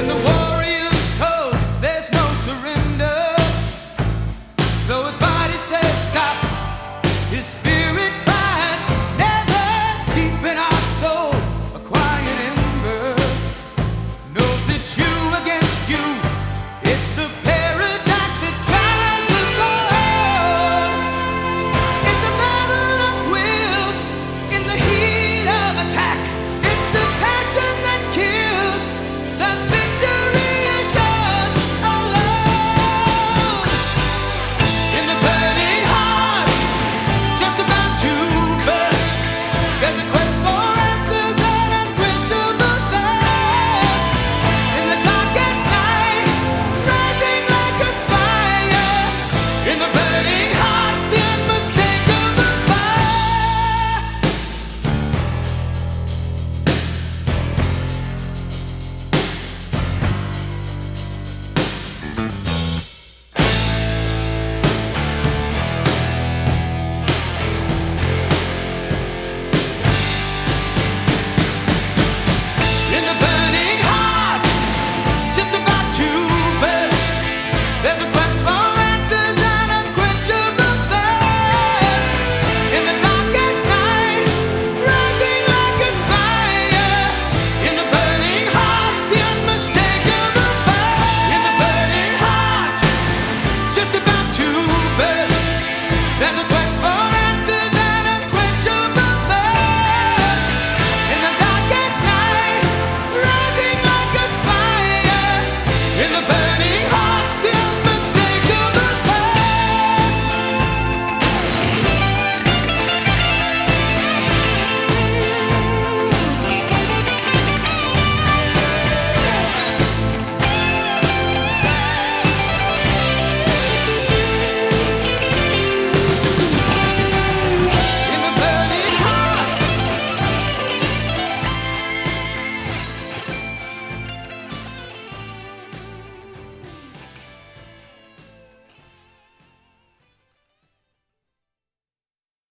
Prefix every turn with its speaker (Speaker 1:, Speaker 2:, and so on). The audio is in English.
Speaker 1: in the world.